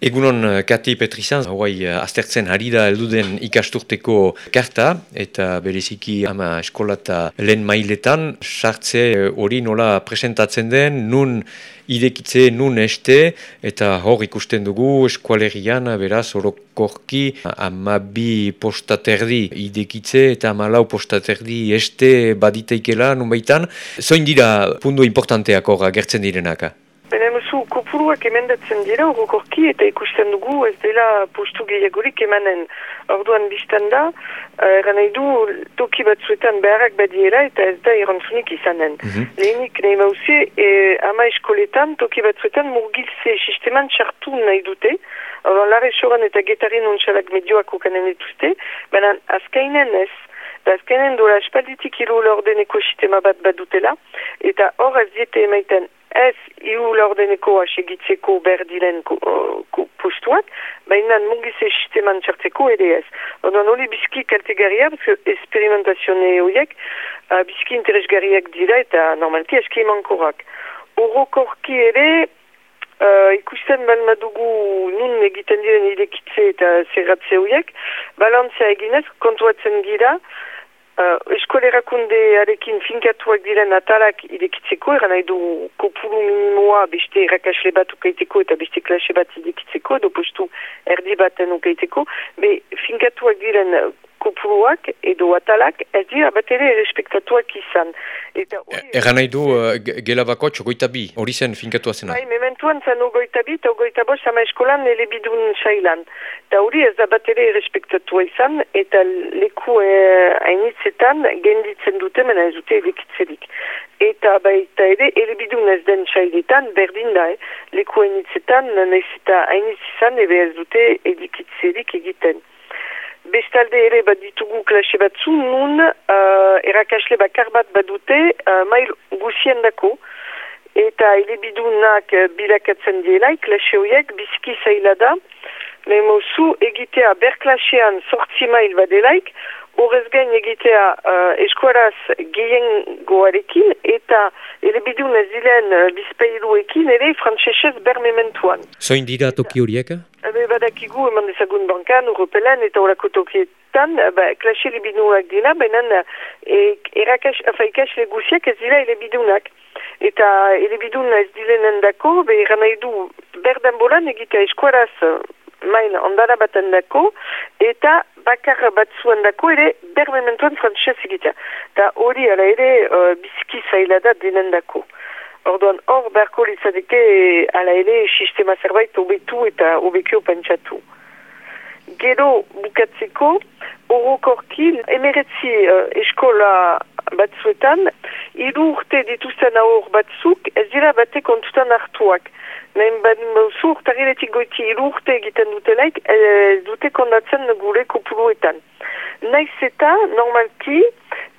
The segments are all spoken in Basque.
Egunon eh, Kati Petrizan, hauai eh, aztertzen ari da elduden ikasturteko karta eta bereziki ama eskola eta lehen mailetan sartze eh, hori nola presentatzen den, nun idekitze, nun este eta hor ikusten dugu eskualerian beraz orokorki ama bi postaterdi idekitze eta ama lau postaterdi este baditeikela nun baitan. Zoin dira pundu importanteak hor gertzen direnaka? Zu kopuruak emendatzen dira horrokorki eta ikusten dugu ez dela postu gehiagorik emanen orduan biztan da eran nahi du toki batzuetan beharrak badiela eta ez da irantzunik izanen. Mm -hmm. Lehenik nahi mauze e, ama eskoletan toki batzuetan murgilze sisteman txartu nahi dute orduan lare soran eta getarien ontsalak medioak ukanen dituzte baina azkainen ez Azkenen dola espalditik ilu ordeneko sistema bat bat dutela, eta hor ez diete emaiten ez iru laurdeneko asegitzeko berdilen postuak, baina mungize sisteman txartzeko ere ez. Odan hori bizki kaltegarria, esperimentazioa horiek, uh, bizki interesgarriak dira eta normalki eski emankorak. Orokorki ere, uh, ikusten balmadugu nun egiten diren idekitze eta zerratze horiek, balantzea eginez, kontuatzen gira, Uh, eskolerakundearekin finkatuak diren atalak idekitzeko, eran nahi du kopuru minimoa beste erakasle bat ukaiteko eta beste klase bat idekitzeko, edo postu erdi baten ukaiteko, be finkatuak diren kopuruak edo atalak ez dira bat ere respektatuak izan. Eta Egan nahi du uh, gela bako txogoita bi, hori zen finkatua zena? Bai, mementuan zen ogoita bi eta ogoita bo sama eskolan elebidun xailan. Eta hori ez da bat ere respektatua izan eta leku eh, hainitzetan genditzen dute mena ez dute edekitzerik. Eta baita ere elebidun ez den xailetan berdin da, eh? leku hainitzetan nahiz eta hainitz izan ebe ez dute edekitzerik egiten. Bestalde ere bat ditugu klase batzu, nun uh, erakasle bakar bat badute uh, mail guzien dako. Eta elebidunak uh, bilakatzen dielaik, klase horiek bizki zaila da. Lemozu egitea berklasean sortzi mail badelaik, horrez gain egitea uh, eskuaraz gehien goarekin eta elebidun ez dilen uh, bizpeiluekin ere frantzesez bermementuan. Zoin dira toki horiek? Ebe badakigu eman dezagun bankan, Europelan eta horako tokietan, ba, klase elebidunak dira, benen e, erakash, afa, ikash legusiak ez dira elebidunak. Eta elebidun ez dilenen dako, be nahi du berdan bolan egitea eskuaraz main ondara baten dako, eta bakar batzuen dako ere bermementuan frantzez egitea. Eta hori ala ere uh, biziki zaila da denen dako. Orduan hor beharko litzadeke ala ere sistema zerbait obetu eta obekio pentsatu. Gero bukatzeko, orokorki emeretzi uh, eskola batzuetan, iru urte dituzten aur batzuk ez dira bate kontutan hartuak. Nahin bat zu urtariletik goiti iru urte egiten dutelaik, ez dute kondatzen gure kopuruetan. Naiz eta normalki,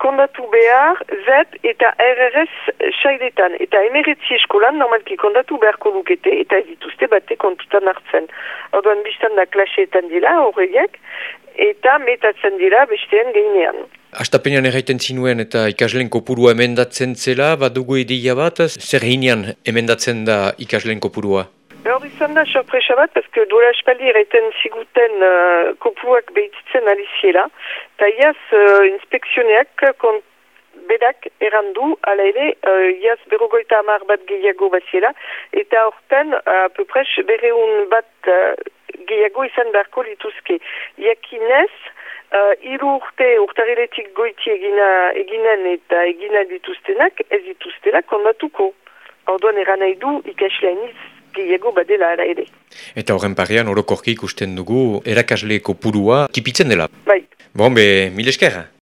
kondatu behar ZEP eta RRS sailetan. Eta emeretzi eskolan normalki kondatu beharko lukete eta ez dituzte bate kontutan hartzen. Orduan biztan da klaseetan dira horreiek eta metatzen dira bestean gainean. Astapenean erraiten zinuen eta ikasleen kopurua emendatzen zela, badugu ideia bat, zer hinean emendatzen da ikasleen kopurua? Hor izan da sorpresa bat, pezke duela espaldi erraiten ziguten uh, kopuak behititzen aliziela, eta iaz uh, inspekzioneak kont bedak erandu, ala ere, uh, iaz berogoita amar bat gehiago baziela, eta horten, uh, apupres, berreun bat uh, gehiago izan beharko lituzke. Iakinez, uh, iru urte urtariletik goiti egina, eginen eta egina dituztenak, ez dituztela kondatuko. Orduan eran nahi du ikasleaniz gehiago badela ara ere. Eta horren parean orokorki ikusten dugu erakasleeko purua tipitzen dela. Bai. Bon, be, mil eskerra.